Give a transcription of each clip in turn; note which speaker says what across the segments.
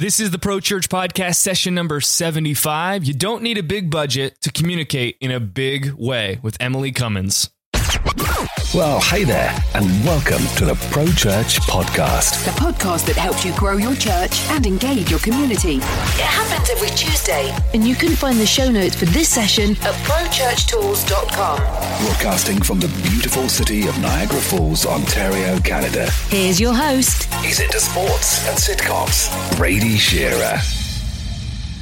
Speaker 1: This is the Pro Church Podcast, session number 75. You don't need a big budget to communicate in a big way with Emily Cummins.
Speaker 2: Well, hey there, and welcome to the Pro Church Podcast.
Speaker 3: The podcast that helps you grow your church and engage your community. It happens every Tuesday, and you can find the show notes for this session at prochurchtools.com.
Speaker 2: Broadcasting from the beautiful city of Niagara Falls, Ontario, Canada.
Speaker 3: Here's your host.
Speaker 2: He's into sports and sitcoms, Brady Shearer.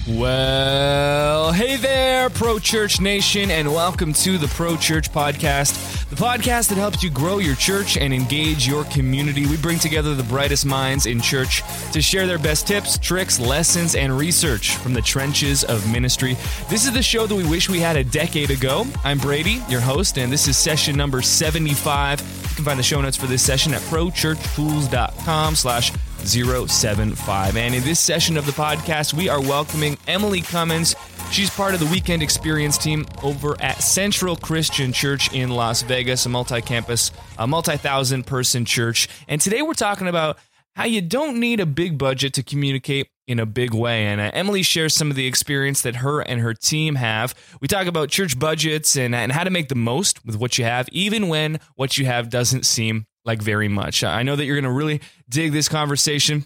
Speaker 1: Well, hey there, Pro Church Nation, and welcome to the Pro Church Podcast, the podcast that helps you grow your church and engage your community. We bring together the brightest minds in church to share their best tips, tricks, lessons, and research from the trenches of ministry. This is the show that we wish we had a decade ago. I'm Brady, your host, and this is session number 75. You can find the show notes for this session at prochurchtools.com slash 075. And in this session of the podcast, we are welcoming Emily Cummins. She's part of the weekend experience team over at Central Christian Church in Las Vegas, a multi campus, a multi thousand person church. And today we're talking about how you don't need a big budget to communicate in a big way. And uh, Emily shares some of the experience that her and her team have. We talk about church budgets and, and how to make the most with what you have, even when what you have doesn't seem like very much. I know that you're going to really dig this conversation.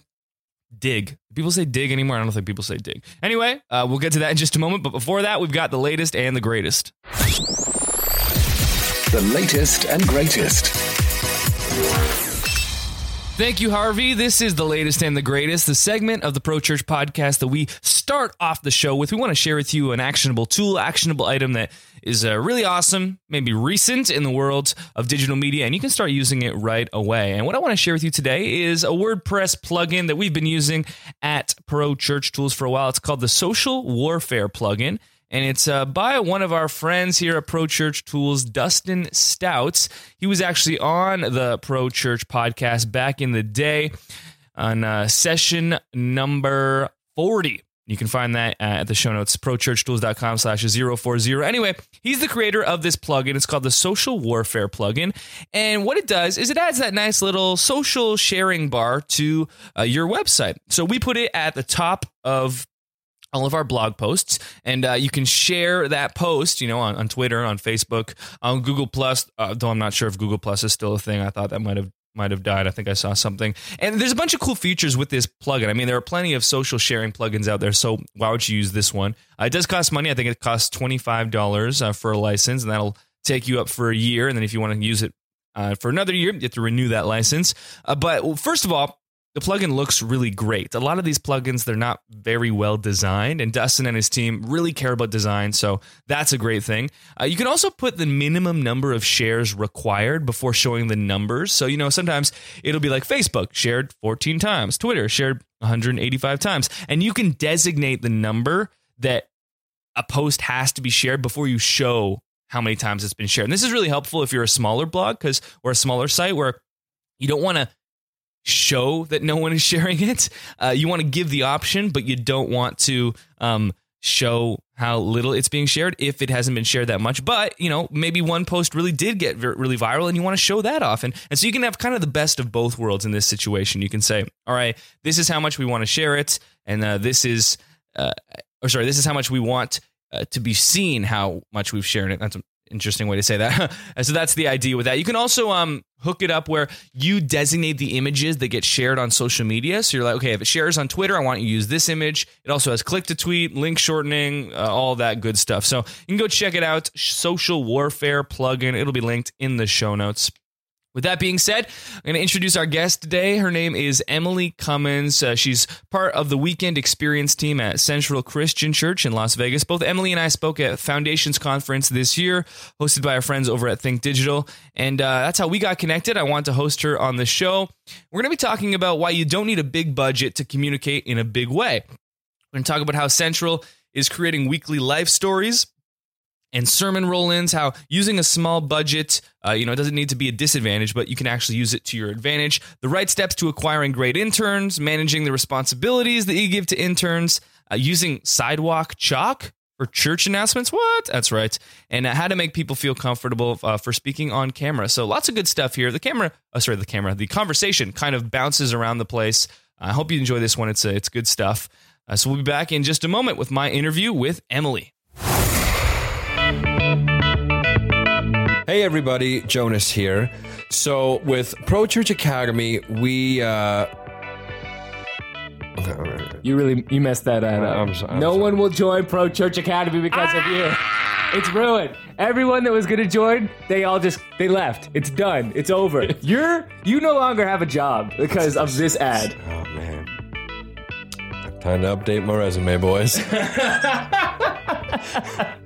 Speaker 1: Dig. People say dig anymore. I don't think people say dig. Anyway, uh, we'll get to that in just a moment. But before that, we've got the latest and the greatest.
Speaker 2: The latest and greatest.
Speaker 1: Thank you, Harvey. This is the latest and the greatest, the segment of the Pro Church podcast that we start off the show with. We want to share with you an actionable tool, actionable item that is uh, really awesome, maybe recent in the world of digital media, and you can start using it right away. And what I want to share with you today is a WordPress plugin that we've been using at Pro Church Tools for a while. It's called the Social Warfare plugin and it's uh, by one of our friends here at Pro Church Tools, Dustin Stouts. He was actually on the Pro Church podcast back in the day on uh, session number 40. You can find that at the show notes, prochurchtools.com slash 040. Anyway, he's the creator of this plugin. It's called the Social Warfare plugin. And what it does is it adds that nice little social sharing bar to uh, your website. So we put it at the top of all of our blog posts and uh, you can share that post you know on, on twitter on facebook on google plus uh, though i'm not sure if google plus is still a thing i thought that might have might have died. I think i saw something. And there's a bunch of cool features with this plugin. I mean there are plenty of social sharing plugins out there so why would you use this one? Uh, it does cost money. I think it costs $25 uh, for a license and that'll take you up for a year. And then if you want to use it uh, for another year you have to renew that license. Uh, but first of all the plugin looks really great. A lot of these plugins, they're not very well designed, and Dustin and his team really care about design, so that's a great thing. Uh, you can also put the minimum number of shares required before showing the numbers. So, you know, sometimes it'll be like Facebook shared 14 times, Twitter shared 185 times, and you can designate the number that a post has to be shared before you show how many times it's been shared. And this is really helpful if you're a smaller blog because or a smaller site where you don't want to show that no one is sharing it. Uh, you want to give the option, but you don't want to um, show how little it's being shared if it hasn't been shared that much. But you know, maybe one post really did get really viral, and you want to show that off, and and so you can have kind of the best of both worlds in this situation. You can say, all right, this is how much we want to share it, and uh, this is, uh, or sorry, this is how much we want. Uh, to be seen how much we've shared it. That's interesting way to say that. so that's the idea with that. You can also um, hook it up where you designate the images that get shared on social media. So you're like, okay, if it shares on Twitter, I want you to use this image. It also has click to tweet, link shortening, uh, all that good stuff. So you can go check it out. Social Warfare plugin. It'll be linked in the show notes. With that being said, I'm going to introduce our guest today. Her name is Emily Cummins. Uh, she's part of the weekend experience team at Central Christian Church in Las Vegas. Both Emily and I spoke at Foundations Conference this year, hosted by our friends over at Think Digital. And uh, that's how we got connected. I want to host her on the show. We're going to be talking about why you don't need a big budget to communicate in a big way. We're going to talk about how Central is creating weekly life stories and sermon roll-ins how using a small budget uh, you know it doesn't need to be a disadvantage but you can actually use it to your advantage. The right steps to acquiring great interns managing the responsibilities that you give to interns uh, using sidewalk chalk for church announcements. What? That's right. And uh, how to make people feel comfortable uh, for speaking on camera. So lots of good stuff here. The camera oh sorry the camera the conversation kind of bounces around the place. I hope you enjoy this one. It's uh, it's good stuff. Uh, so we'll be back in just a moment with my interview with Emily.
Speaker 4: Hey everybody, Jonas here. So with Pro Church Academy, we uh
Speaker 5: You really you messed that ad up.
Speaker 4: I'm so- I'm
Speaker 5: no
Speaker 4: sorry.
Speaker 5: one will join Pro Church Academy because of you. It's ruined. Everyone that was gonna join, they all just they left. It's done. It's over. You're you no longer have a job because of this ad.
Speaker 4: Oh man. Time to update my resume, boys.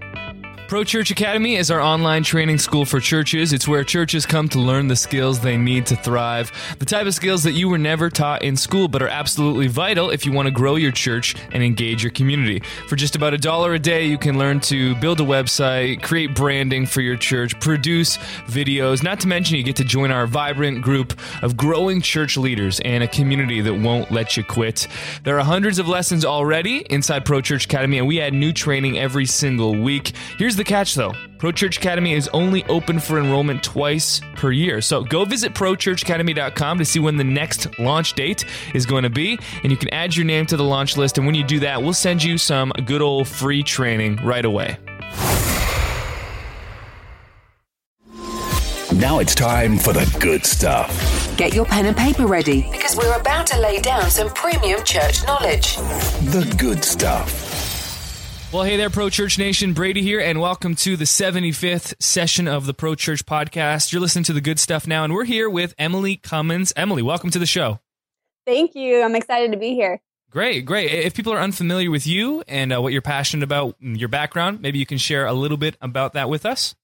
Speaker 1: Pro Church Academy is our online training school for churches. It's where churches come to learn the skills they need to thrive. The type of skills that you were never taught in school, but are absolutely vital if you want to grow your church and engage your community. For just about a dollar a day, you can learn to build a website, create branding for your church, produce videos. Not to mention, you get to join our vibrant group of growing church leaders and a community that won't let you quit. There are hundreds of lessons already inside Pro Church Academy, and we add new training every single week. Here's the catch though Pro Church Academy is only open for enrollment twice per year. So go visit prochurchacademy.com to see when the next launch date is going to be, and you can add your name to the launch list. And when you do that, we'll send you some good old free training right away.
Speaker 2: Now it's time for the good stuff.
Speaker 3: Get your pen and paper ready because we're about to lay down some premium church knowledge.
Speaker 2: The good stuff.
Speaker 1: Well, hey there, Pro Church Nation. Brady here, and welcome to the 75th session of the Pro Church Podcast. You're listening to the good stuff now, and we're here with Emily Cummins. Emily, welcome to the show.
Speaker 6: Thank you. I'm excited to be here.
Speaker 1: Great, great. If people are unfamiliar with you and uh, what you're passionate about, your background, maybe you can share a little bit about that with us.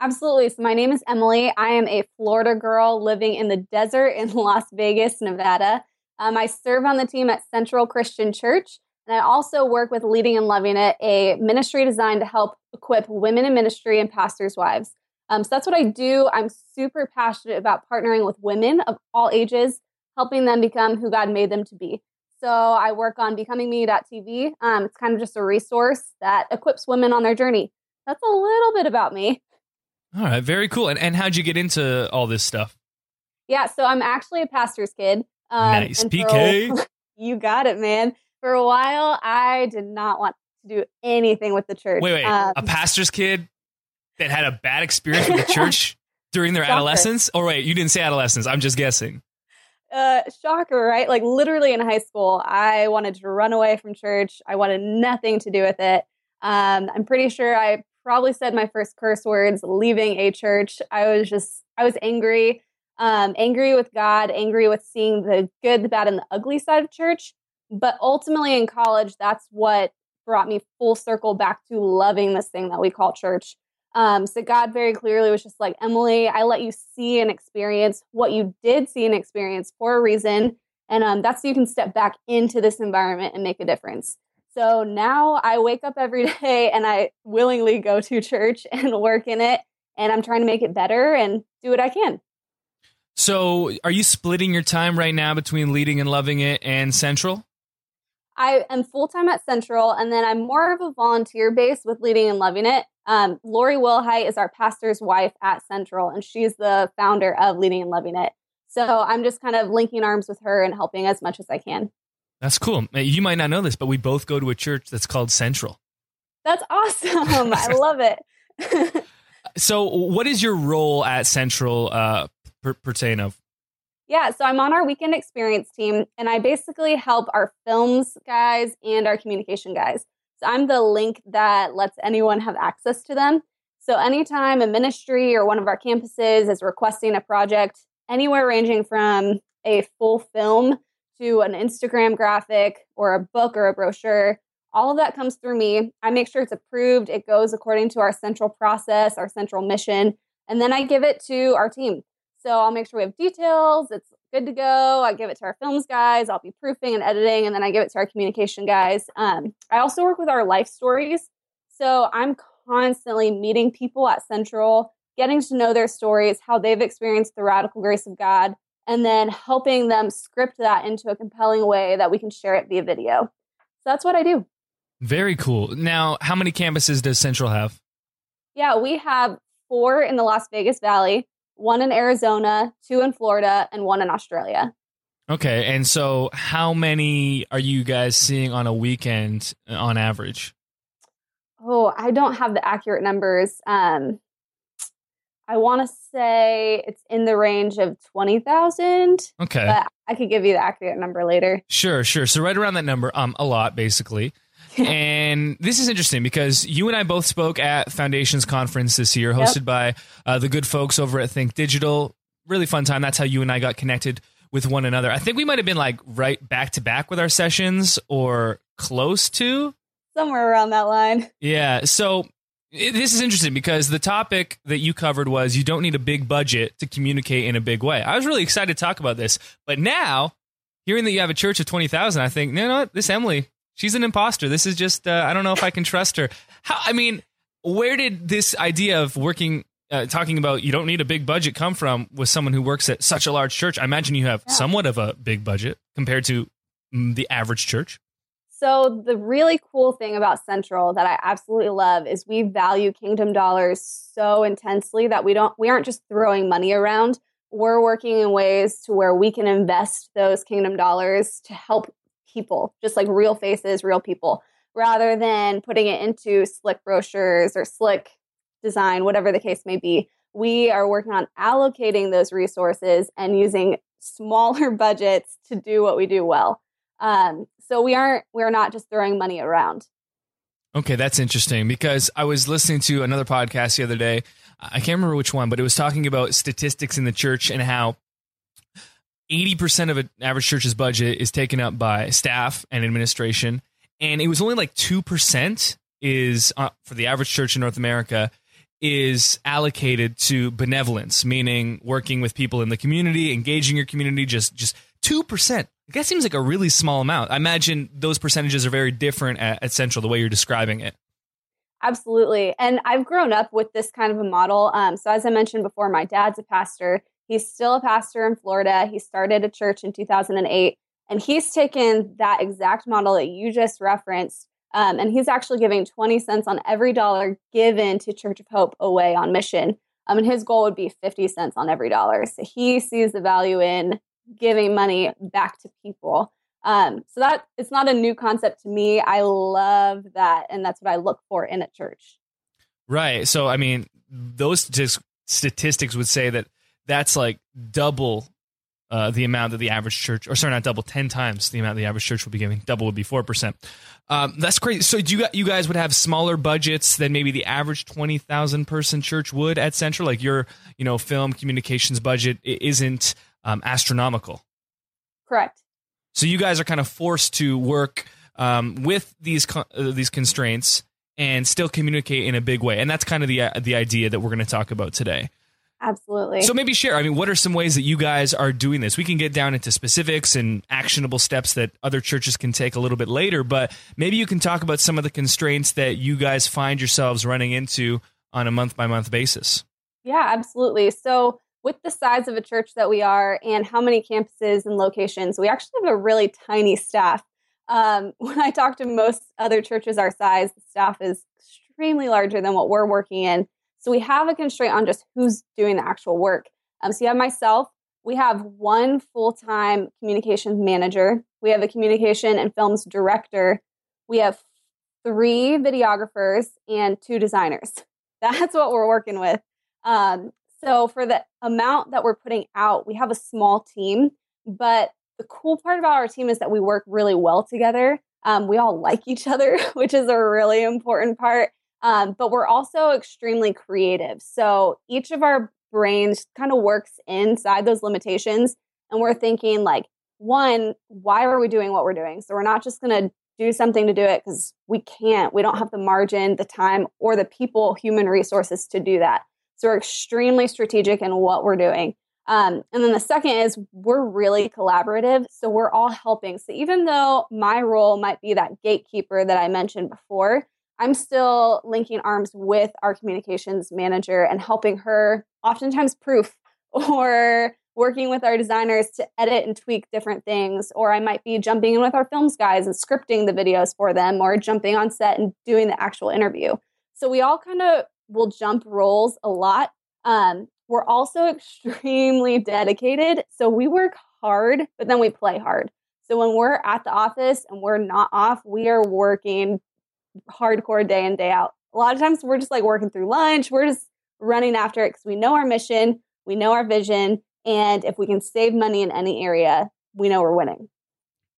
Speaker 6: Absolutely. So, my name is Emily. I am a Florida girl living in the desert in Las Vegas, Nevada. Um, I serve on the team at Central Christian Church, and I also work with Leading and Loving It, a ministry designed to help equip women in ministry and pastors' wives. Um, so, that's what I do. I'm super passionate about partnering with women of all ages, helping them become who God made them to be. So, I work on becomingme.tv. Um, it's kind of just a resource that equips women on their journey. That's a little bit about me.
Speaker 1: All right, very cool. And, and how'd you get into all this stuff?
Speaker 6: Yeah, so I'm actually a pastor's kid. Um,
Speaker 1: Nice.
Speaker 6: for a-
Speaker 1: PK.
Speaker 6: you got it, man. For a while, I did not want to do anything with the church.
Speaker 1: Wait, wait.
Speaker 6: Um,
Speaker 1: a pastor's kid that had a bad experience with the church during their
Speaker 6: Shocker.
Speaker 1: adolescence? Or wait, you didn't say adolescence. I'm just guessing.
Speaker 6: uh, shocker, right? Like literally in high school, I wanted to run away from church. I wanted nothing to do with it. Um, I'm pretty sure I probably said my first curse words leaving a church. I was just, I was angry, um, angry with God, angry with seeing the good, the bad, and the ugly side of church. But ultimately in college, that's what brought me full circle back to loving this thing that we call church. Um, so God very clearly was just like, Emily, I let you see and experience what you did see and experience for a reason. And um, that's so you can step back into this environment and make a difference. So now I wake up every day and I willingly go to church and work in it. And I'm trying to make it better and do what I can.
Speaker 1: So, are you splitting your time right now between leading and loving it and Central?
Speaker 6: I am full time at Central, and then I'm more of a volunteer base with Leading and Loving It. Um, Lori Wilhite is our pastor's wife at Central, and she's the founder of Leading and Loving It. So I'm just kind of linking arms with her and helping as much as I can.
Speaker 1: That's cool. You might not know this, but we both go to a church that's called Central.
Speaker 6: That's awesome. I love it.
Speaker 1: So, what is your role at Central uh, per- pertain of?
Speaker 6: Yeah, so I'm on our weekend experience team, and I basically help our films guys and our communication guys. So I'm the link that lets anyone have access to them. So anytime a ministry or one of our campuses is requesting a project, anywhere ranging from a full film to an Instagram graphic or a book or a brochure, all of that comes through me. I make sure it's approved, it goes according to our central process, our central mission, and then I give it to our team. So I'll make sure we have details. It's good to go. I give it to our films guys. I'll be proofing and editing, and then I give it to our communication guys. Um, I also work with our life stories. So I'm constantly meeting people at Central, getting to know their stories, how they've experienced the radical grace of God, and then helping them script that into a compelling way that we can share it via video. So that's what I do.
Speaker 1: Very cool. Now, how many campuses does Central have?
Speaker 6: Yeah, we have four in the Las Vegas Valley, one in Arizona, two in Florida, and one in Australia.
Speaker 1: Okay, and so how many are you guys seeing on a weekend uh, on average?
Speaker 6: Oh, I don't have the accurate numbers. Um, I want to say it's in the range of 20,000.
Speaker 1: Okay.
Speaker 6: But I could give you the accurate number later.
Speaker 1: Sure, sure. So right around that number, um, a lot basically. and this is interesting because you and I both spoke at Foundations Conference this year, hosted yep. by uh, the good folks over at Think Digital. Really fun time. That's how you and I got connected with one another. I think we might have been like right back to back with our sessions or close to
Speaker 6: somewhere around that line.
Speaker 1: Yeah. So this is interesting because the topic that you covered was you don't need a big budget to communicate in a big way. I was really excited to talk about this, but now hearing that you have a church of 20,000, I think, you know what? This Emily, she's an imposter. This is just, uh, I don't know if I can trust her. How, I mean, where did this idea of working, uh, talking about you don't need a big budget come from with someone who works at such a large church? I imagine you have yeah. somewhat of a big budget compared to mm, the average church.
Speaker 6: So, the really cool thing about Central that I absolutely love is we value kingdom dollars so intensely that we don't we aren't just throwing money around. We're working in ways to where we can invest those kingdom dollars to help people, just like real faces, real people, rather than putting it into slick brochures or slick design, whatever the case may be. We are working on allocating those resources and using smaller budgets to do what we do well. Um, so we aren't we're not just throwing money around.
Speaker 1: Okay, that's interesting because I was listening to another podcast the other day. I can't remember which one, but it was talking about statistics in the church and how 80% of an average church's budget is taken up by staff and administration. And it was only like 2% is uh, for the average church in North America is allocated to benevolence, meaning working with people in the community, engaging your community, just just 2%. That seems like a really small amount. I imagine those percentages are very different at, at Central, the way you're describing it.
Speaker 6: Absolutely. And I've grown up with this kind of a model. Um, so, as I mentioned before, my dad's a pastor. He's still a pastor in Florida. He started a church in 2008. And he's taken that exact model that you just referenced. Um, and he's actually giving 20 cents on every dollar given to Church of Hope away on mission. Um, and his goal would be 50 cents on every dollar. So he sees the value in giving money back to people. Um, so that it's not a new concept to me. I love that, and that's what I look for in a church.
Speaker 1: Right. So I mean, those statistics would say that that's like double uh, the amount that the average church, or sorry, not double, ten times the amount the average church would be giving. Double would be four percent. Um, that's great. So, do you you guys would have smaller budgets than maybe the average twenty thousand person church would at Central? Like your, you know, film communications budget isn't um, astronomical.
Speaker 6: Correct.
Speaker 1: So you guys are kind of forced to work um, with these uh, these constraints and still communicate in a big way, and that's kind of the uh, the idea that we're going to talk about today.
Speaker 6: Absolutely.
Speaker 1: So maybe share. I mean, what are some ways that you guys are doing this? We can get down into specifics and actionable steps that other churches can take a little bit later, but maybe you can talk about some of the constraints that you guys find yourselves running into on a month by month basis.
Speaker 6: Yeah, absolutely. So with the size of a church that we are and how many campuses and locations, we actually have a really tiny staff. Um, when I talk to most other churches our size, the staff is extremely larger than what we're working in. So we have a constraint on just who's doing the actual work. Um, so you have myself. We have one full time communications manager. We have a communication and films director. We have three videographers and two designers. That's what we're working with. Um, so for the amount that we're putting out, we have a small team, but the cool part about our team is that we work really well together. Um, we all like each other, which is a really important part. Um, but we're also extremely creative. So each of our brains kind of works inside those limitations. And we're thinking, like, one, why are we doing what we're doing? So we're not just going to do something to do it because we can't. We don't have the margin, the time, or the people, human resources to do that. So we're extremely strategic in what we're doing. Um, and then the second is we're really collaborative. So we're all helping. So even though my role might be that gatekeeper that I mentioned before, I'm still linking arms with our communications manager and helping her, oftentimes proof, or working with our designers to edit and tweak different things. Or I might be jumping in with our films guys and scripting the videos for them, or jumping on set and doing the actual interview. So we all kind of will jump roles a lot. Um, we're also extremely dedicated. So we work hard, but then we play hard. So when we're at the office and we're not off, we are working hardcore day in, day out. A lot of times we're just like working through lunch. We're just running after it because we know our mission, we know our vision, and if we can save money in any area, we know we're winning.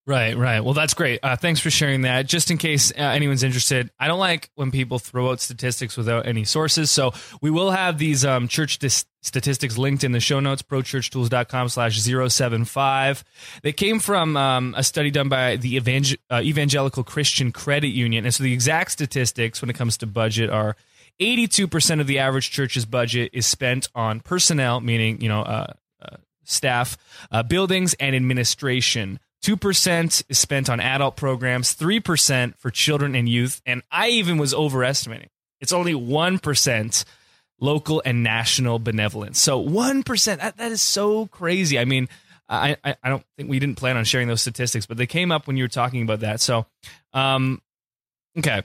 Speaker 1: Right, right. Well, that's great. Uh, thanks for sharing that. Just in case uh, anyone's interested, I don't like when people throw out statistics without any sources. So we will have these um, church dis- statistics linked in the show notes, prochurchtools.com slash 075. They came from um, a study done by the Evangel- uh, Evangelical Christian Credit Union. And so the exact statistics when it comes to budget are 82% of the average church's budget is spent on personnel, meaning, you know, uh, uh, staff, uh, buildings, and administration. 2% is spent on adult programs, 3% for children and youth. And I even was overestimating. It's only 1% local and national benevolence. So 1%, that, that is so crazy. I mean, I, I, I don't think we didn't plan on sharing those statistics, but they came up when you were talking about that. So, um, okay.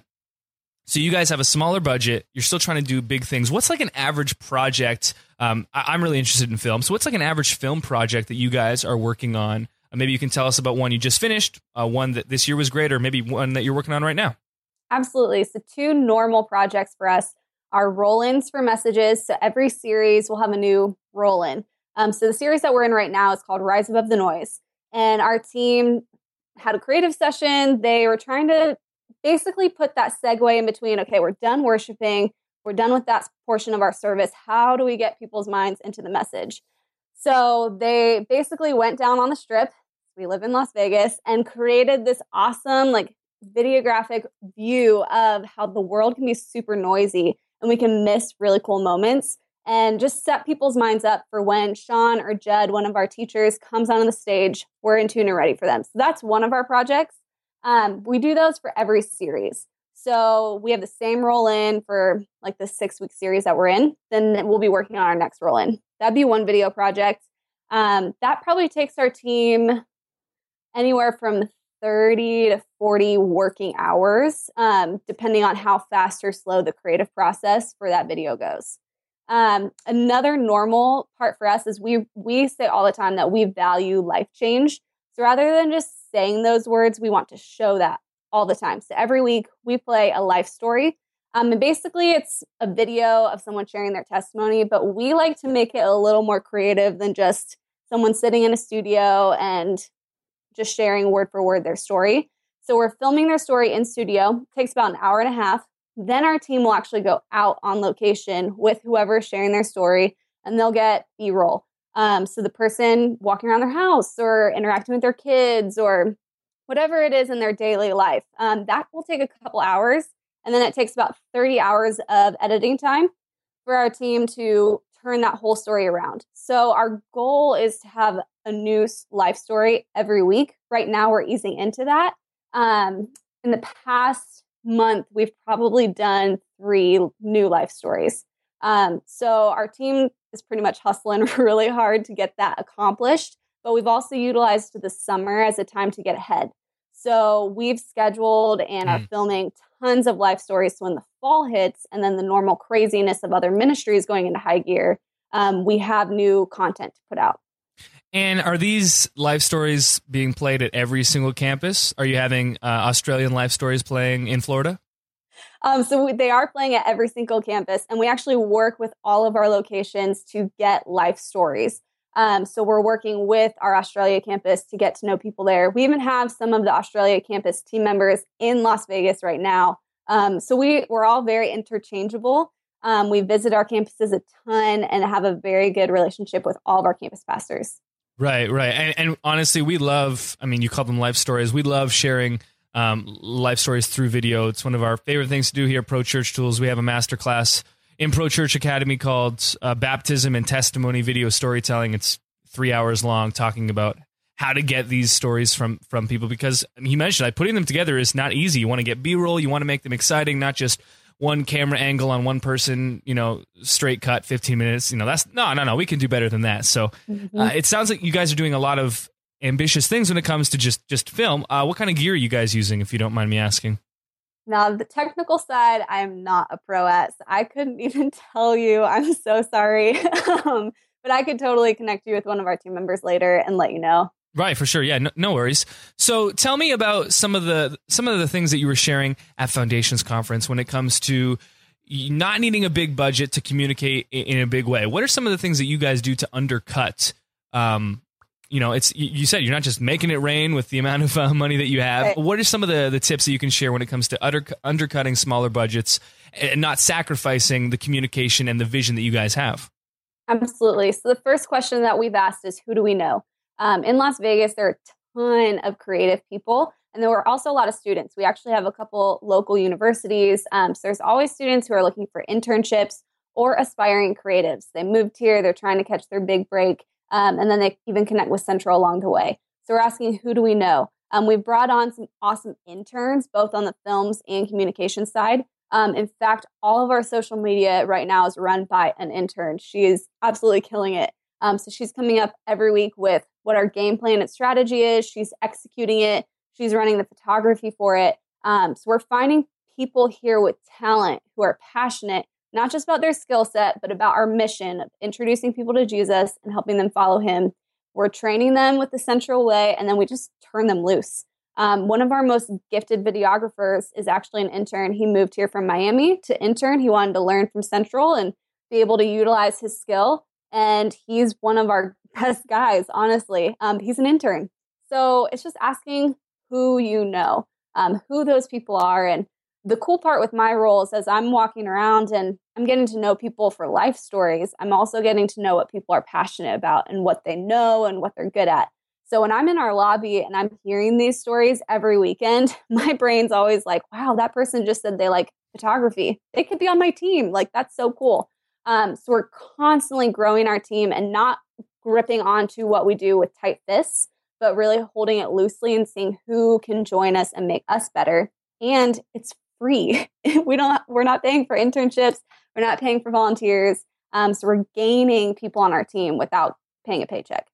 Speaker 1: So you guys have a smaller budget. You're still trying to do big things. What's like an average project? Um, I, am really interested in film. So what's like an average film project that you guys are working on? Uh, maybe you can tell us about one you just finished, uh, one that this year was great, or maybe one that you're working on right now.
Speaker 6: Absolutely. So two normal projects for us are roll-ins for messages. So every series will have a new roll-in. Um, so the series that we're in right now is called Rise Above the Noise, and our team had a creative session. They were trying to basically put that segue in between okay, we're done worshiping, we're done with that portion of our service. How do we get people's minds into the message? So they basically went down on the strip. We live in Las Vegas and created this awesome, like, videographic view of how the world can be super noisy and we can miss really cool moments and just set people's minds up for when Sean or Jud, one of our teachers, comes on the stage, we're in tune and ready for them. So that's one of our projects. Um, we do those for every series. So we have the same roll in for like the six week series that we're in. Then we'll be working on our next roll in. That'd be one video project. Um, that probably takes our team anywhere from 30 to 40 working hours, um, depending on how fast or slow the creative process for that video goes. Um, another normal part for us is we we say all the time that we value life change. So rather than just saying those words, we want to show that all the time. So every week we play a life story. Um, and basically, it's a video of someone sharing their testimony, but we like to make it a little more creative than just someone sitting in a studio and just sharing word for word their story. So we're filming their story in studio. Takes about an hour and a half. Then our team will actually go out on location with whoever is sharing their story, and they'll get B roll. Um, so the person walking around their house or interacting with their kids or whatever it is in their daily life. Um, that will take a couple hours. And then it takes about 30 hours of editing time for our team to turn that whole story around. So our goal is to have a new life story every week. Right now, we're easing into that. Um, in the past month, we've probably done three new life stories. Um, so our team is pretty much hustling really hard to get that accomplished. But we've also utilized the summer as a time to get ahead. So we've scheduled and are mm. filming tons of life stories. So when the fall hits and then the normal craziness of other ministries going into high gear, um, we have new content to put out.
Speaker 1: And are these life stories being played at every single campus? Are you having uh, Australian life stories playing in Florida?
Speaker 6: Um, so we, they are playing at every single campus, and we actually work with all of our locations to get life stories. Um, so we're working with our Australia campus to get to know people there. We even have some of the Australia campus team members in Las Vegas right now. Um, so we we're all very interchangeable. Um, we visit our campuses a ton and have a very good relationship with all of our campus pastors.
Speaker 1: Right, right, and, and honestly, we love. I mean, you call them life stories. We love sharing um, life stories through video. It's one of our favorite things to do here. Pro Church Tools. We have a master class in Pro Church Academy called uh, Baptism and Testimony Video Storytelling. It's three hours long, talking about how to get these stories from from people because I mean, he mentioned like putting them together is not easy. You want to get B roll, you want to make them exciting, not just one camera angle on one person, you know, straight cut, 15 minutes. You know, that's no, no, no. We can do better than that. So mm-hmm. uh, it sounds like you guys are doing a lot of ambitious things when it comes to just just film. Uh, what kind of gear are you guys using, if you don't mind me asking?
Speaker 6: Now, the technical side, I'm not a pro at. So I couldn't even tell you. I'm so sorry. um, but I could totally connect you with one of our team members later and let you know.
Speaker 1: Right, for sure. Yeah, no, no, worries. So, tell me about some of the some of the things that you were sharing at Foundations Conference when it comes to not needing a big budget to communicate in a big way. What are some of the things that you guys do to undercut? Um, you know, it's you said you're not just making it rain with the amount of uh, money that you have. Right. What are some of the the tips that you can share when it comes to under, undercutting smaller budgets and not sacrificing the communication and the vision that you guys have?
Speaker 6: Absolutely. So the first question that we've asked is, who do we know? Um, in Las Vegas, there are a ton of creative people, and there were also a lot of students. We actually have a couple local universities. Um, so there's always students who are looking for internships or aspiring creatives. They moved here, they're trying to catch their big break, um, and then they even connect with Central along the way. So we're asking, who do we know? Um, we've brought on some awesome interns, both on the films and communication side. Um, in fact, all of our social media right now is run by an intern. She is absolutely killing it. Um, so she's coming up every week with what our game plan and strategy is. She's executing it. She's running the photography for it. Um, so we're finding people here with talent who are passionate, not just about their skill set, but about our mission of introducing people to Jesus and helping them follow him. We're training them with the central way, and then we just turn them loose. Um, one of our most gifted videographers is actually an intern. He moved here from Miami to intern. He wanted to learn from Central and be able to utilize his skill and he's one of our best guys, honestly. Um, he's an intern. So it's just asking who you know, um, who those people are. And the cool part with my role is as I'm walking around and I'm getting to know people for life stories, I'm also getting to know what people are passionate about and what they know and what they're good at. So when I'm in our lobby and I'm hearing these stories every weekend, my brain's always like, wow, that person just said they like photography. They could be on my team. Like, that's so cool. Um, so we're constantly growing our team and not gripping onto what we do with tight fists, but really holding it loosely and seeing who can join us and make us better. And it's free. we don't. We're not paying for internships. We're not paying for volunteers. Um, so we're gaining people on our team without paying a paycheck.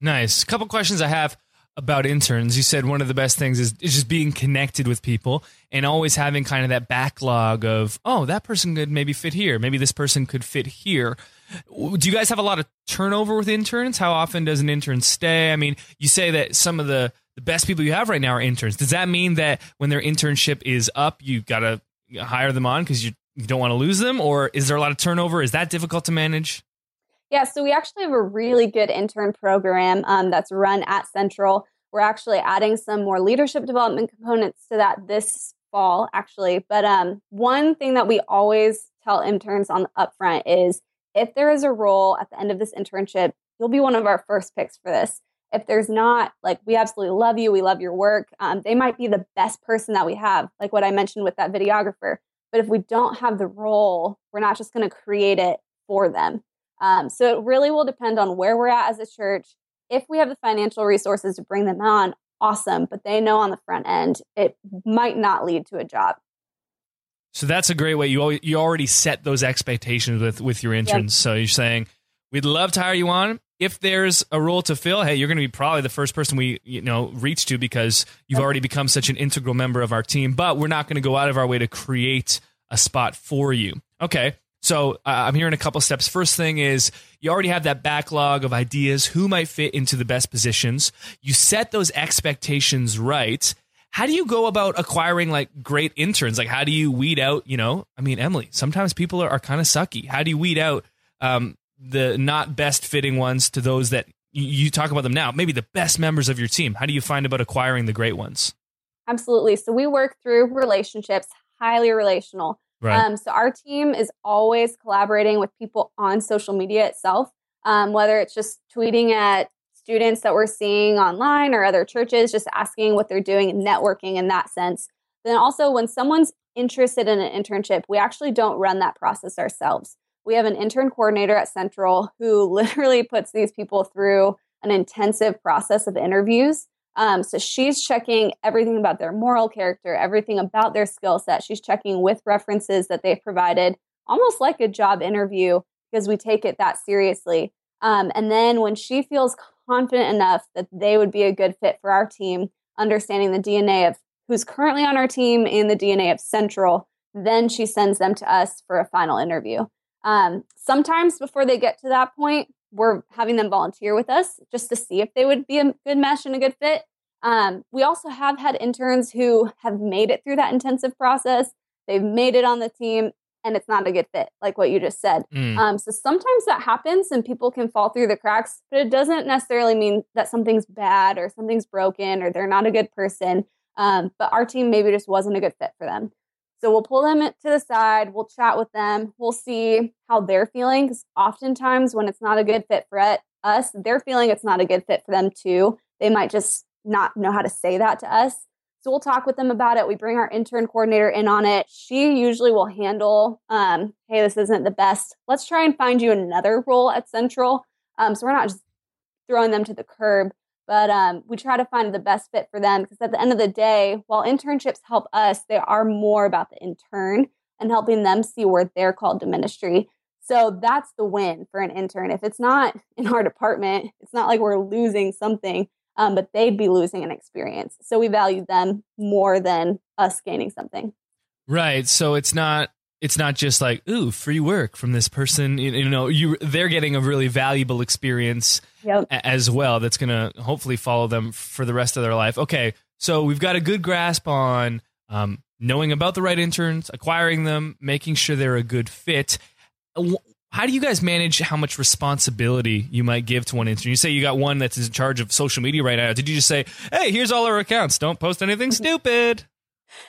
Speaker 1: Nice. A couple questions I have about interns. You said one of the best things is, is just being connected with people and always having kind of that backlog of, oh, that person could maybe fit here. Maybe this person could fit here. Do you guys have a lot of turnover with interns? How often does an intern stay? I mean, you say that some of the, the best people you have right now are interns. Does that mean that when their internship is up, you got to hire them on because you, you don't want to lose them? Or is there a lot of turnover? Is that difficult to manage?
Speaker 6: Yeah, so we actually have a really good intern program um, that's run at Central. We're actually adding some more leadership development components to that this fall, actually. But um, one thing that we always tell interns on the upfront is if there is a role at the end of this internship, you'll be one of our first picks for this. If there's not, like, we absolutely love you, we love your work. Um, they might be the best person that we have, like what I mentioned with that videographer. But if we don't have the role, we're not just going to create it for them. Um, so it really will depend on where we're at as a church. If we have the financial resources to bring them on, awesome. But they know on the front end, it might not lead to a job.
Speaker 1: So that's a great way. You you already set those expectations with with your interns. Yep. So you're saying we'd love to hire you on. If there's a role to fill, hey, you're going to be probably the first person we you know reach to because you've already become such an integral member of our team. But we're not going to go out of our way to create a spot for you. Okay. So uh, I'm hearing a couple steps. First thing is you already have that backlog of ideas who might fit into the best positions. You set those expectations right. How do you go about acquiring like great interns? Like how do you weed out? You know, I mean, Emily. Sometimes people are, are kind of sucky. How do you weed out um, the not best fitting ones to those that you, talk about them now? Maybe the best members of your team. How do you find about acquiring the great ones?
Speaker 6: Absolutely. So we work through relationships, highly relational. Right. Um, so our team is always collaborating with people on social media itself, um, whether it's just tweeting at students that we're seeing online or other churches, just asking what they're doing, networking in that sense. Then also, when someone's interested in an internship, we actually don't run that process ourselves. We have an intern coordinator at Central who literally puts these people through an intensive process of interviews um, so she's checking everything about their moral character, everything about their skill set. She's checking with references that they've provided, almost like a job interview, because we take it that seriously. Um, and then when she feels confident enough that they would be a good fit for our team, understanding the DNA of who's currently on our team and the DNA of Central, then she sends them to us for a final interview. Um, sometimes before they get to that point, we're having them volunteer with us just to see if they would be a good mesh and a good fit. Um, we also have had interns who have made it through that intensive process. They've made it on the team and it's not a good fit, like what you just said. Mm. Um, so sometimes that happens and people can fall through the cracks, but it doesn't necessarily mean that something's bad or something's broken or they're not a good person. Um, but our team maybe just wasn't a good fit for them. So we'll pull them to the side, we'll chat with them, we'll see how they're feeling. Because oftentimes, when it's not a good fit for us, they're feeling it's not a good fit for them too. They might just not know how to say that to us. So we'll talk with them about it. We bring our intern coordinator in on it. She usually will handle, um, hey, this isn't the best. Let's try and find you another role at Central. Um, so we're not just throwing them to the curb, but um, we try to find the best fit for them because at the end of the day, while internships help us, they are more about the intern and helping them see where they're called to ministry. So that's the win for an intern. If it's not in our department, it's not like we're losing something um, but they'd be losing an experience. So we value them more than us gaining something.
Speaker 1: Right. So it's not it's not just like ooh free work from this person. You, you know, you they're getting a really valuable experience yep. as well. That's going to hopefully follow them for the rest of their life. Okay. So we've got a good grasp on um, knowing about the right interns, acquiring them, making sure they're a good fit how do you guys manage how much responsibility you might give to one intern? You say you got one that's in charge of social media right now. Did you just say, "Hey, here's all our accounts. Don't post anything stupid"?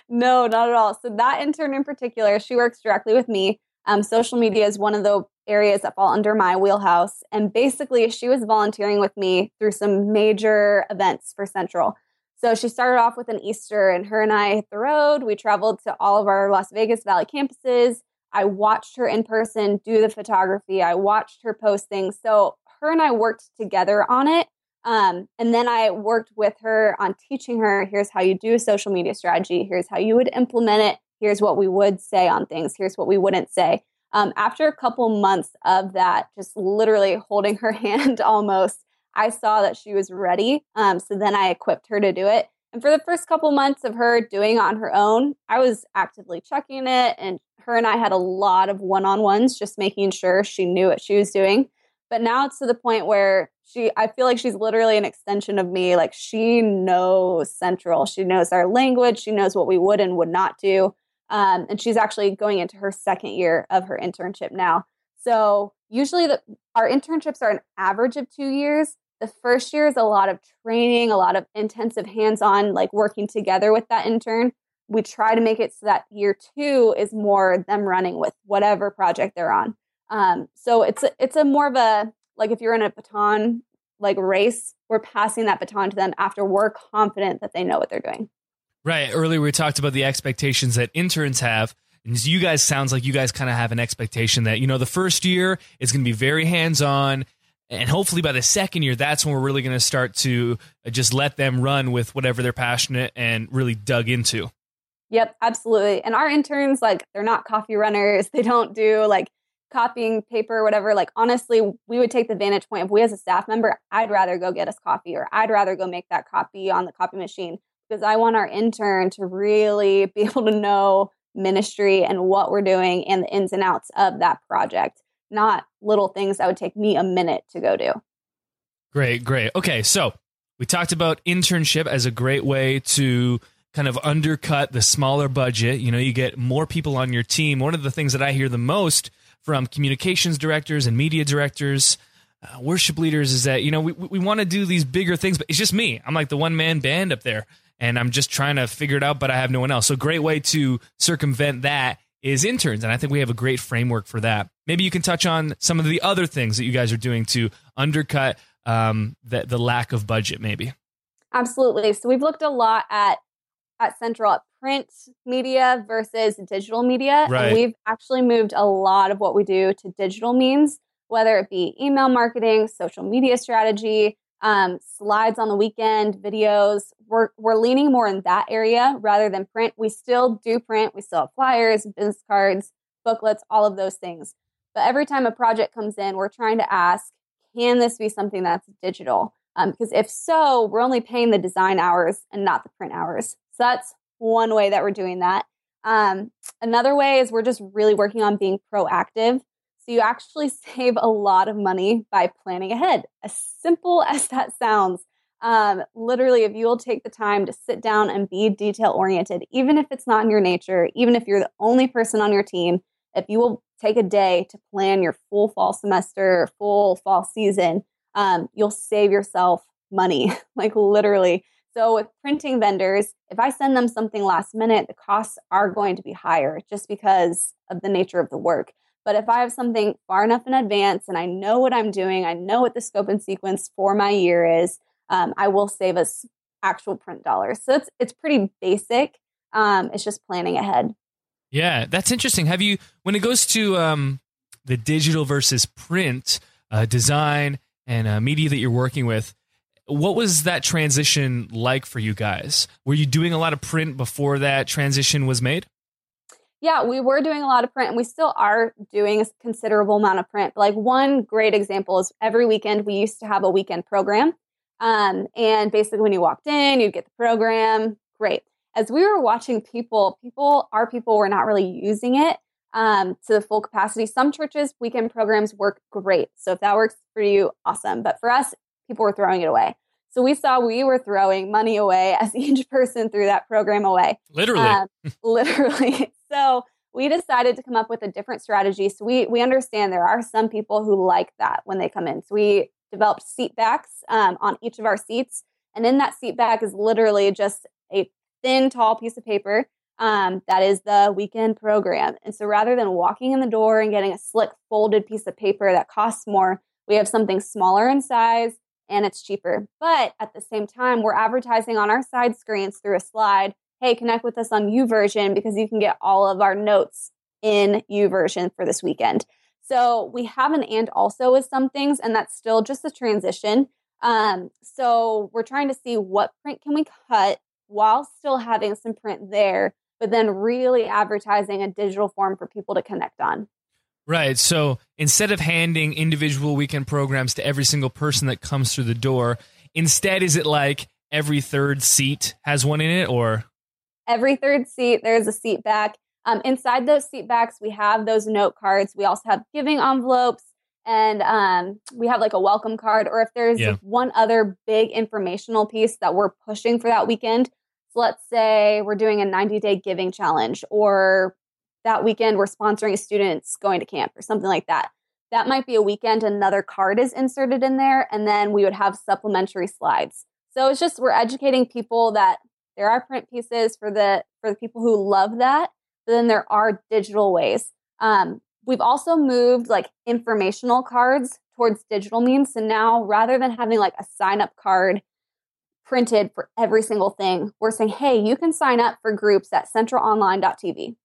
Speaker 6: No, not at all. So that intern in particular, she works directly with me. Um, social media is one of the areas that fall under my wheelhouse, and basically, she was volunteering with me through some major events for Central. So she started off with an Easter, and her and I hit the road. We traveled to all of our Las Vegas Valley campuses I watched her in person do the photography. I watched her post things. So her and I worked together on it. Um, and then I worked with her on teaching her here's how you do a social media strategy, here's how you would implement it, here's what we would say on things, here's what we wouldn't say. Um, after a couple months of that, just literally holding her hand almost, I saw that she was ready. Um, so then I equipped her to do it. And for the first couple months of her doing it on her own, I was actively checking it and her and I had a lot of one on ones, just making sure she knew what she was doing. But now it's to the point where she, I feel like she's literally an extension of me. Like she knows Central, she knows our language, she knows what we would and would not do. Um, and she's actually going into her second year of her internship now. So usually the, our internships are an average of two years. The first year is a lot of training, a lot of intensive hands on, like working together with that intern we try to make it so that year two is more them running with whatever project they're on. Um, so it's a, it's a more of a like if you're in a baton like race, we're passing that baton to them after we're confident that they know what they're doing.
Speaker 1: Right. Earlier we talked about the expectations that interns have. And you guys sounds like you guys kind of have an expectation that, you know, the first year is going to be very hands on. And hopefully by the second year, that's when we're really going to start to uh, just let them run with whatever they're passionate and really dug into.
Speaker 6: Yep, absolutely. And our interns, like, they're not coffee runners. They don't do like copying paper, whatever. Like, honestly, we would take the vantage point if we as a staff member, I'd rather go get us coffee or I'd rather go make that copy on the copy machine because I want our intern to really be able to know ministry and what we're doing and the ins and outs of that project, not little things that would take me a minute to go do.
Speaker 1: Great, great. Okay, so we talked about internship as a great way to kind of undercut the smaller budget. You know, you get more people on your team. One of the things that I hear the most from communications directors and media directors, uh, worship leaders is that, you know, we, we want to do these bigger things, but it's just me. I'm like the one man band up there and I'm just trying to figure it out, but I have no one else. So, great way to circumvent that is interns. And I think we have a great framework for that. Maybe you can touch on some of the other things that you guys are doing to undercut um, the, the lack of budget, maybe.
Speaker 6: Absolutely. So, we've looked a lot at at Central at print media versus digital media.
Speaker 1: Right.
Speaker 6: And we've actually moved a lot of what we do to digital means, whether it be email marketing, social media strategy, um, slides on the weekend, videos. We're, we're leaning more in that area rather than print. We still do print, we still have flyers, business cards, booklets, all of those things. But every time a project comes in, we're trying to ask, can this be something that's digital? Um, because if so, we're only paying the design hours and not the print hours. So that's one way that we're doing that. Um, another way is we're just really working on being proactive. So you actually save a lot of money by planning ahead. As simple as that sounds, um, literally, if you will take the time to sit down and be detail oriented, even if it's not in your nature, even if you're the only person on your team, if you will take a day to plan your full fall semester, full fall season, um, you'll save yourself money, like literally. So with printing vendors, if I send them something last minute, the costs are going to be higher just because of the nature of the work. But if I have something far enough in advance and I know what I'm doing, I know what the scope and sequence for my year is, um, I will save us actual print dollars. So it's it's pretty basic. Um, it's just planning ahead.
Speaker 1: Yeah, that's interesting. Have you when it goes to um, the digital versus print uh, design and uh, media that you're working with? What was that transition like for you guys? Were you doing a lot of print before that transition was made?
Speaker 6: Yeah, we were doing a lot of print and we still are doing a considerable amount of print. Like one great example is every weekend we used to have a weekend program. Um, and basically, when you walked in, you'd get the program. Great. As we were watching people, people, our people were not really using it um, to the full capacity. Some churches, weekend programs work great. So if that works for you, awesome. But for us, people were throwing it away. So we saw we were throwing money away as each person threw that program away.
Speaker 1: Literally. Um,
Speaker 6: literally. So we decided to come up with a different strategy. So we we understand there are some people who like that when they come in. So we developed seat backs um, on each of our seats. And in that seat back is literally just a thin, tall piece of paper um, that is the weekend program. And so rather than walking in the door and getting a slick folded piece of paper that costs more, we have something smaller in size and it's cheaper. But at the same time, we're advertising on our side screens through a slide. Hey, connect with us on YouVersion because you can get all of our notes in YouVersion for this weekend. So we have an and also with some things, and that's still just a transition. Um, so we're trying to see what print can we cut while still having some print there, but then really advertising a digital form for people to connect on.
Speaker 1: Right. So instead of handing individual weekend programs to every single person that comes through the door, instead, is it like every third seat has one in it or?
Speaker 6: Every third seat, there's a seat back. Um, inside those seat backs, we have those note cards. We also have giving envelopes and um, we have like a welcome card. Or if there's yeah. one other big informational piece that we're pushing for that weekend, so let's say we're doing a 90 day giving challenge, or that weekend we're sponsoring students going to camp or something like that. That might be a weekend, another card is inserted in there, and then we would have supplementary slides. So it's just we're educating people that there are print pieces for the for the people who love that but then there are digital ways. Um, we've also moved like informational cards towards digital means. So now rather than having like a sign up card printed for every single thing, we're saying, hey, you can sign up for groups at centralonline.tv.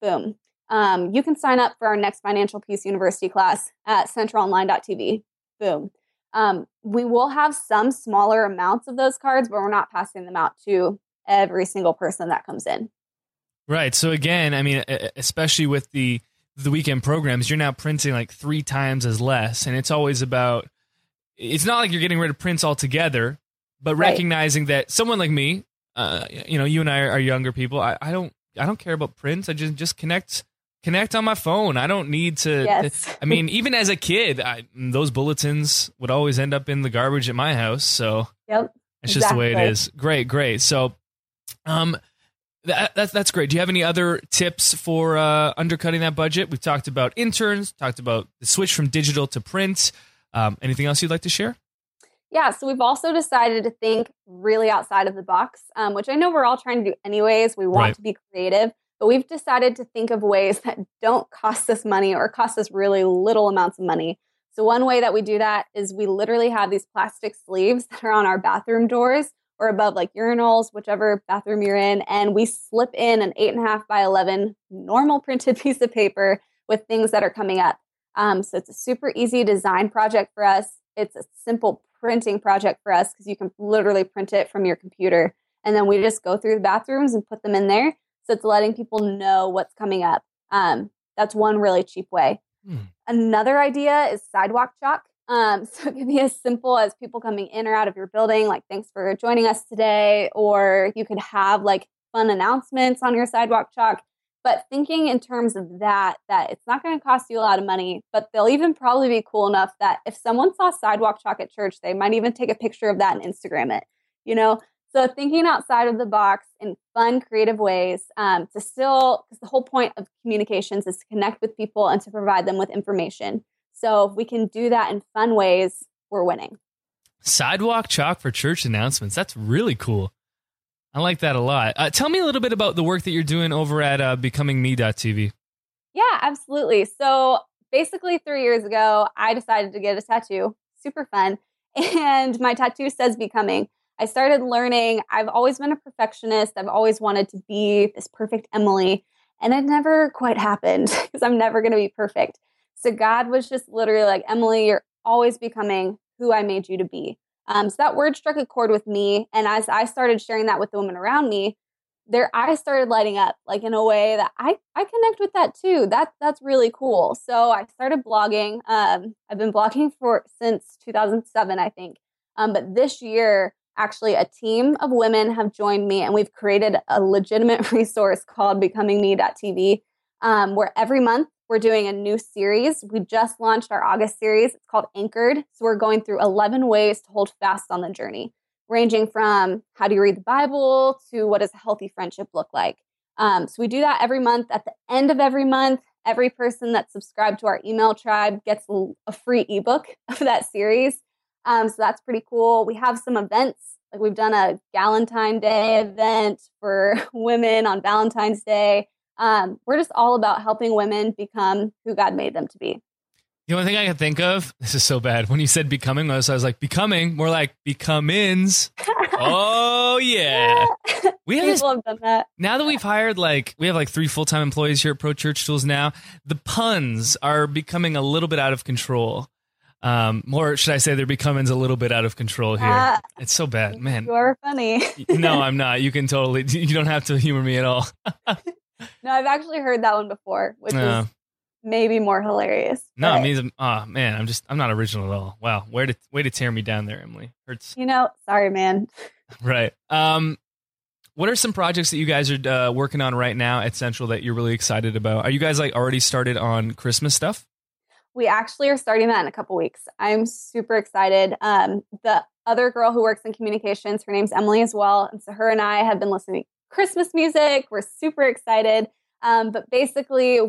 Speaker 6: Boom. Um, you can sign up for our next Financial Peace University class at centralonline.tv. Boom. Um, we will have some smaller amounts of those cards, but we're not passing them out to every single person that comes in.
Speaker 1: Right. So again, I mean, especially with the the weekend programs, you're now printing like three times as less, and it's always about. It's not like you're getting rid of prints altogether, but right. recognizing that someone like me, uh, you know, you and I are, younger people. I, I don't I don't care about prints. I just just connect connect on my phone. I don't need to.
Speaker 6: Yes.
Speaker 1: I mean, even as a kid, I, those bulletins would always end up in the garbage at my house. So
Speaker 6: yep,
Speaker 1: it's just the way it is. Great, great. So, um, that, that, that's great. Do you have any other tips for uh, undercutting that budget? We've talked about interns, talked about the switch from digital to print. Um, anything else you'd like to share?
Speaker 6: Yeah, so we've also decided to think really outside of the box, um, which I know we're all trying to do anyways. We want right. to be creative, but we've decided to think of ways that don't cost us money or cost us really little amounts of money. So, one way that we do that is we literally have these plastic sleeves that are on our bathroom doors or above like urinals, whichever bathroom you're in. And we slip in an eight and a half by 11 normal printed piece of paper with things that are coming up. Um, so it's a super easy design project for us. It's a simple printing project for us because you can literally print it from your computer. And then we just go through the bathrooms and put them in there. So it's letting people know what's coming up. Um, that's one really cheap way. Hmm. Another idea is sidewalk chalk. Um, so it can be as simple as people coming in or out of your building, like, thanks for joining us today. Or you could have like fun announcements on your sidewalk chalk. But thinking in terms of that, that it's not going to cost you a lot of money, but they'll even probably be cool enough that if someone saw sidewalk chalk at church, they might even take a picture of that and Instagram it. You know, so thinking outside of the box in fun, creative ways um, to still, because the whole point of communications is to connect with people and to provide them with information. So if we can do that in fun ways, we're winning.
Speaker 1: Sidewalk chalk for church announcements. That's really cool. I like that a lot. Uh, tell me a little bit about the work that you're doing over at uh, becomingme.tv.
Speaker 6: Yeah, absolutely. So basically, three years ago, I decided to get a tattoo. Super fun. And my tattoo says becoming. I started learning. I've always been a perfectionist. I've always wanted to be this perfect Emily. And it never quite happened because I'm never going to be perfect. So God was just literally like, Emily, you're always becoming who I made you to be. Um, so that word struck a chord with me. And as I started sharing that with the women around me, their eyes started lighting up like in a way that I, I connect with that too. That that's really cool. So I started blogging. Um, I've been blogging for since 2007, I think. Um, but this year, actually, a team of women have joined me, and we've created a legitimate resource called BecomingMe.tv, um, where every month we're doing a new series. We just launched our August series. It's called Anchored. So we're going through 11 ways to hold fast on the journey, ranging from how do you read the Bible to what does a healthy friendship look like. Um, so we do that every month. At the end of every month, every person that's subscribed to our email tribe gets a free ebook of that series. Um, so that's pretty cool. We have some events. Like we've done a Valentine Day event for women on Valentine's Day. Um, we're just all about helping women become who God made them to be.
Speaker 1: The only thing I can think of, this is so bad. When you said becoming us, I was like, becoming, more like becomings. oh yeah.
Speaker 6: We have, this, have done that.
Speaker 1: Now that we've hired like we have like three full time employees here at Pro Church Tools now, the puns are becoming a little bit out of control. Um, more should I say they're becoming a little bit out of control here. Uh, it's so bad, man.
Speaker 6: You're funny.
Speaker 1: no, I'm not. You can totally you don't have to humor me at all.
Speaker 6: No, I've actually heard that one before, which is maybe more hilarious.
Speaker 1: No, it means oh man, I'm just I'm not original at all. Wow, way to way to tear me down there, Emily. Hurts.
Speaker 6: You know, sorry, man.
Speaker 1: right. Um, what are some projects that you guys are uh, working on right now at Central that you're really excited about? Are you guys like already started on Christmas stuff?
Speaker 6: We actually are starting that in a couple weeks. I'm super excited. Um, the other girl who works in communications, her name's Emily as well, and so her and I have been listening Christmas music. We're super excited. Um, but basically,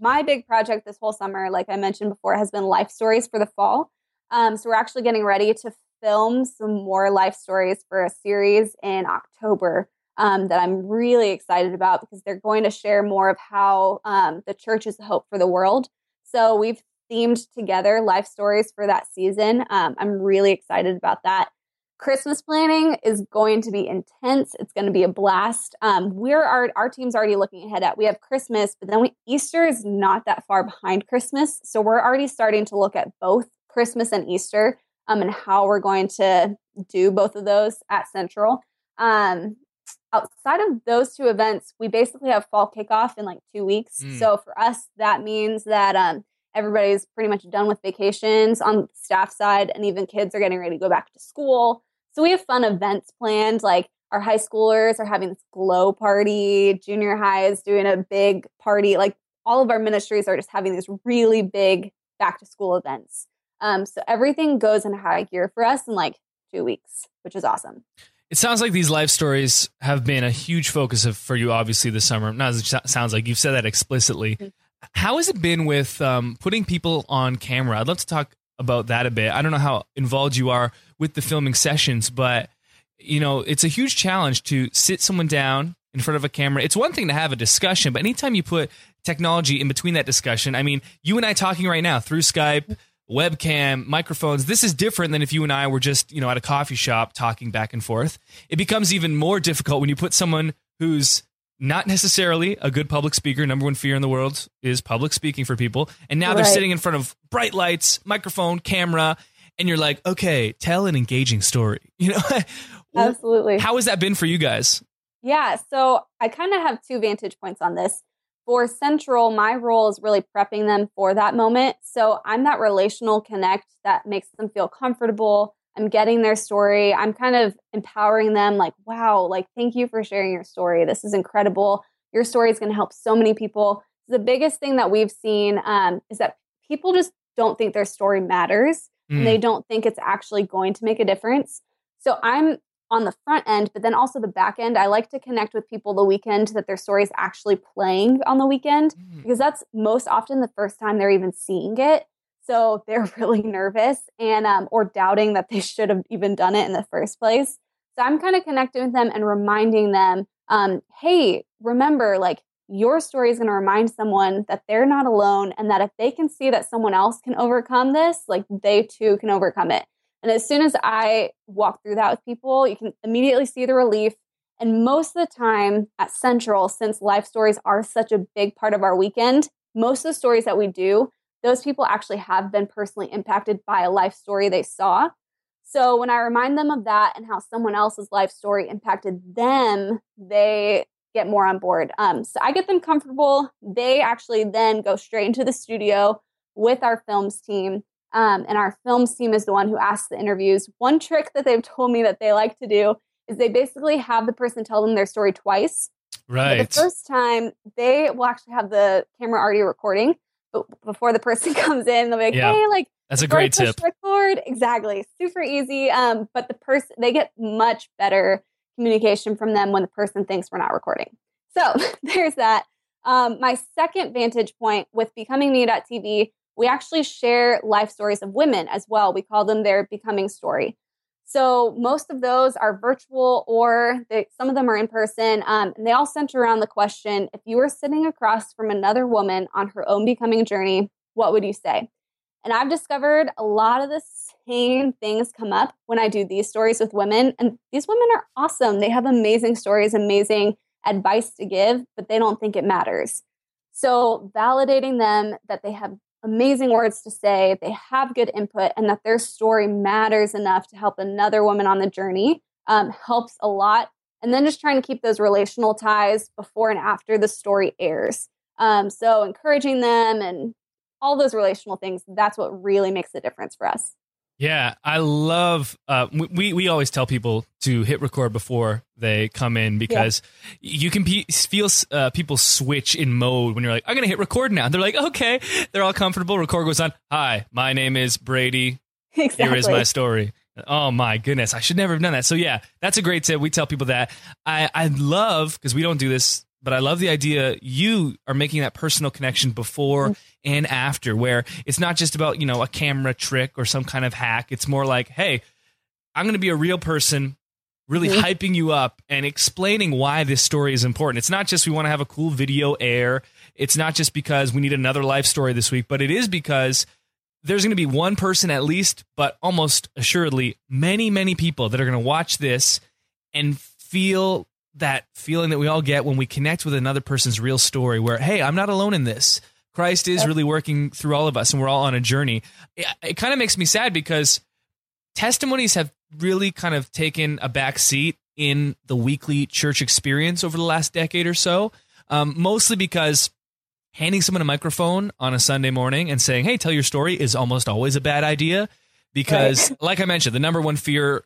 Speaker 6: my big project this whole summer, like I mentioned before, has been life stories for the fall. Um, so we're actually getting ready to film some more life stories for a series in October um, that I'm really excited about because they're going to share more of how um, the church is the hope for the world. So we've themed together life stories for that season. Um, I'm really excited about that. Christmas planning is going to be intense. It's going to be a blast. Um, we're our, our team's already looking ahead at. We have Christmas, but then we, Easter is not that far behind Christmas, so we're already starting to look at both Christmas and Easter um, and how we're going to do both of those at Central. Um, outside of those two events, we basically have fall kickoff in like two weeks. Mm. So for us, that means that um, everybody's pretty much done with vacations on the staff side, and even kids are getting ready to go back to school. So we have fun events planned, like our high schoolers are having this glow party, junior high is doing a big party. Like all of our ministries are just having these really big back to school events. Um, so everything goes in high gear for us in like two weeks, which is awesome.
Speaker 1: It sounds like these life stories have been a huge focus of, for you, obviously, this summer. Not as it sounds like you've said that explicitly. Mm-hmm. How has it been with um, putting people on camera? I'd love to talk about that a bit. I don't know how involved you are with the filming sessions, but you know, it's a huge challenge to sit someone down in front of a camera. It's one thing to have a discussion, but anytime you put technology in between that discussion, I mean, you and I talking right now through Skype, webcam, microphones, this is different than if you and I were just, you know, at a coffee shop talking back and forth. It becomes even more difficult when you put someone who's not necessarily a good public speaker. Number one fear in the world is public speaking for people. And now right. they're sitting in front of bright lights, microphone, camera, and you're like, okay, tell an engaging story. You know,
Speaker 6: absolutely.
Speaker 1: How has that been for you guys?
Speaker 6: Yeah, so I kind of have two vantage points on this. For Central, my role is really prepping them for that moment. So I'm that relational connect that makes them feel comfortable I'm getting their story. I'm kind of empowering them like, wow, like, thank you for sharing your story. This is incredible. Your story is going to help so many people. The biggest thing that we've seen um, is that people just don't think their story matters mm. and they don't think it's actually going to make a difference. So I'm on the front end, but then also the back end. I like to connect with people the weekend that their story is actually playing on the weekend mm. because that's most often the first time they're even seeing it. So they're really nervous and um, or doubting that they should have even done it in the first place. So I'm kind of connecting with them and reminding them, um, hey, remember, like your story is going to remind someone that they're not alone and that if they can see that someone else can overcome this, like they too can overcome it. And as soon as I walk through that with people, you can immediately see the relief. And most of the time at Central, since life stories are such a big part of our weekend, most of the stories that we do, those people actually have been personally impacted by a life story they saw. So when I remind them of that and how someone else's life story impacted them, they get more on board. Um, so I get them comfortable. They actually then go straight into the studio with our films team. Um, and our films team is the one who asks the interviews. One trick that they've told me that they like to do is they basically have the person tell them their story twice.
Speaker 1: Right.
Speaker 6: But the first time, they will actually have the camera already recording. Before the person comes in, they'll be like, yeah. "Hey, like
Speaker 1: that's a great tip."
Speaker 6: Record exactly, super easy. Um, but the person they get much better communication from them when the person thinks we're not recording. So there's that. Um, my second vantage point with becoming me.tv, we actually share life stories of women as well. We call them their becoming story. So most of those are virtual or they, some of them are in person. Um, and they all center around the question if you were sitting across from another woman on her own becoming journey, what would you say? And I've discovered a lot of the same things come up when I do these stories with women. And these women are awesome. They have amazing stories, amazing advice to give, but they don't think it matters. So validating them that they have amazing words to say, they have good input, and that their story matters enough to help another woman on the journey um, helps a lot. And then just trying to keep those relational ties before and after the story airs. Um, so encouraging them and all those relational things, that's what really makes a difference for us.
Speaker 1: Yeah, I love. Uh, we we always tell people to hit record before they come in because yeah. you can be, feel uh, people switch in mode when you're like, "I'm gonna hit record now." They're like, "Okay," they're all comfortable. Record goes on. Hi, my name is Brady.
Speaker 6: Exactly.
Speaker 1: Here is my story. Oh my goodness, I should never have done that. So yeah, that's a great tip. We tell people that. I I love because we don't do this but I love the idea you are making that personal connection before mm-hmm. and after, where it's not just about, you know, a camera trick or some kind of hack. It's more like, hey, I'm going to be a real person, really mm-hmm. hyping you up and explaining why this story is important. It's not just we want to have a cool video air. It's not just because we need another life story this week, but it is because there's going to be one person at least, but almost assuredly many, many people that are going to watch this and feel that feeling that we all get when we connect with another person's real story where hey i'm not alone in this. Christ is really working through all of us and we're all on a journey. It, it kind of makes me sad because testimonies have really kind of taken a back seat in the weekly church experience over the last decade or so um, mostly because handing someone a microphone on a sunday morning and saying hey tell your story is almost always a bad idea because right. like i mentioned the number one fear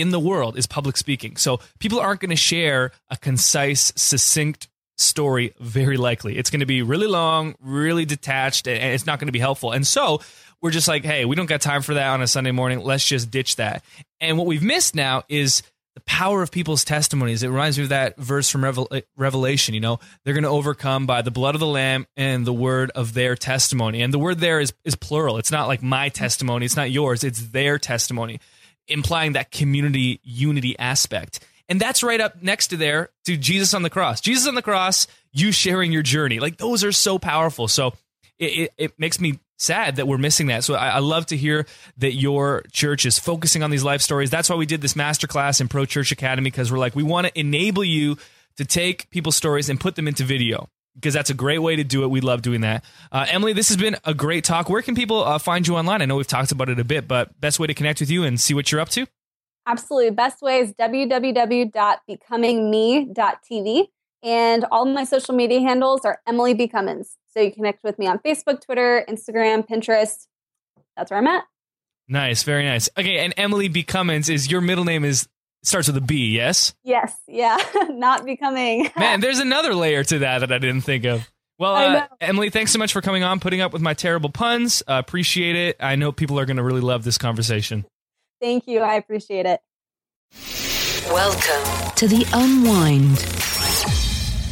Speaker 1: in the world is public speaking. So people aren't going to share a concise, succinct story very likely. It's going to be really long, really detached, and it's not going to be helpful. And so we're just like, hey, we don't got time for that on a Sunday morning. Let's just ditch that. And what we've missed now is the power of people's testimonies. It reminds me of that verse from Revel- Revelation. You know, they're going to overcome by the blood of the Lamb and the word of their testimony. And the word there is is plural. It's not like my testimony. It's not yours. It's their testimony implying that community unity aspect. And that's right up next to there to Jesus on the cross. Jesus on the cross, you sharing your journey. Like those are so powerful. So it, it, it makes me sad that we're missing that. So I, I, love to hear that your church is focusing on these life stories. That's why we did this masterclass in Pro Church Academy because we're like, we want to enable you to take people's stories and put them into video because that's a great way to do it. We love doing that. Uh, Emily, this has been a great talk. Where can people uh, find you online? I know we've talked about it a bit, but best way to connect with you and see what you're up to?
Speaker 6: Absolutely. Best way is www.becomingme.tv. And all my social media handles are Emily B. Cummins. So you connect with me on Facebook, Twitter, Instagram, Pinterest. That's where I'm at.
Speaker 1: Nice. Very nice. Okay. And Emily B. Cummins is your middle name is starts with a B, yes?
Speaker 6: Yes, yeah, not becoming.
Speaker 1: Man, there's another layer to that that I didn't think of. Well, uh, Emily, thanks so much for coming on, putting up with my terrible puns. Uh, appreciate it. I know people are going to really love this conversation.
Speaker 6: Thank you. I appreciate it.
Speaker 3: Welcome to the Unwind.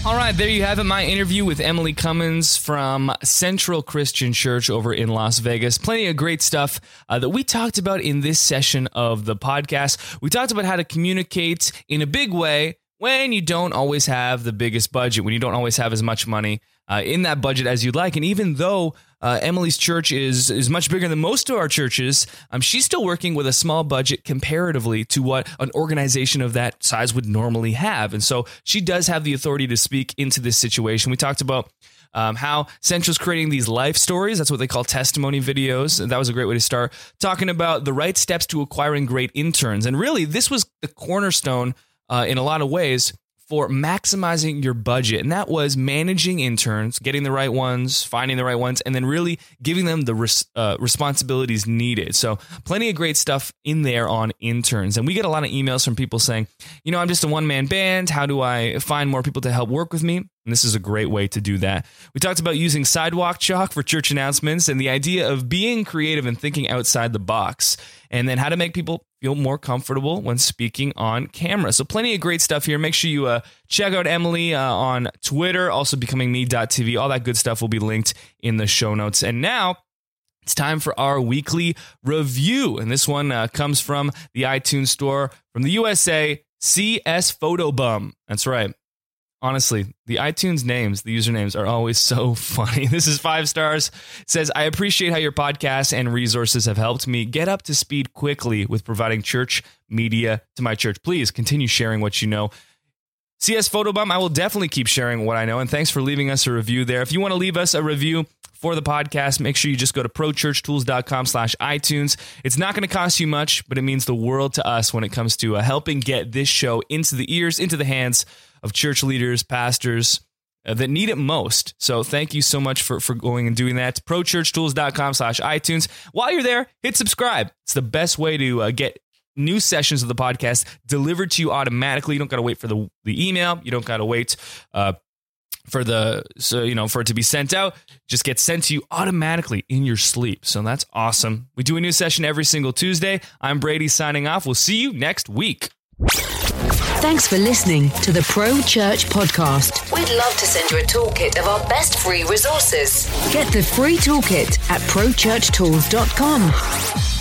Speaker 1: All right, there you have it. My interview with Emily Cummins from Central Christian Church over in Las Vegas. Plenty of great stuff uh, that we talked about in this session of the podcast. We talked about how to communicate in a big way when you don't always have the biggest budget, when you don't always have as much money uh, in that budget as you'd like. And even though uh, Emily's church is is much bigger than most of our churches, um, she's still working with a small budget comparatively to what an organization of that size would normally have. And so she does have the authority to speak into this situation. We talked about. Um, how Central's creating these life stories. That's what they call testimony videos. That was a great way to start talking about the right steps to acquiring great interns. And really, this was the cornerstone uh, in a lot of ways for maximizing your budget. And that was managing interns, getting the right ones, finding the right ones, and then really giving them the res- uh, responsibilities needed. So, plenty of great stuff in there on interns. And we get a lot of emails from people saying, you know, I'm just a one man band. How do I find more people to help work with me? And this is a great way to do that. We talked about using sidewalk chalk for church announcements and the idea of being creative and thinking outside the box, and then how to make people feel more comfortable when speaking on camera. So, plenty of great stuff here. Make sure you uh, check out Emily uh, on Twitter, also becomingme.tv. All that good stuff will be linked in the show notes. And now, it's time for our weekly review. And this one uh, comes from the iTunes store from the USA, CS Photobum. That's right honestly, the iTunes names, the usernames are always so funny. This is five stars. It says, I appreciate how your podcast and resources have helped me get up to speed quickly with providing church media to my church. Please continue sharing what you know. CS Photobomb, I will definitely keep sharing what I know. And thanks for leaving us a review there. If you want to leave us a review for the podcast, make sure you just go to prochurchtools.com slash iTunes. It's not going to cost you much, but it means the world to us when it comes to uh, helping get this show into the ears, into the hands of church leaders, pastors uh, that need it most. So thank you so much for, for going and doing that. Prochurchtools.com slash iTunes. While you're there, hit subscribe. It's the best way to uh, get new sessions of the podcast delivered to you automatically. You don't got to wait for the, the email. You don't got to wait uh, for the so you know for it to be sent out just get sent to you automatically in your sleep so that's awesome we do a new session every single tuesday i'm brady signing off we'll see you next week
Speaker 3: Thanks for listening to the Pro Church Podcast. We'd love to send you a toolkit of our best free resources. Get the free toolkit at prochurchtools.com.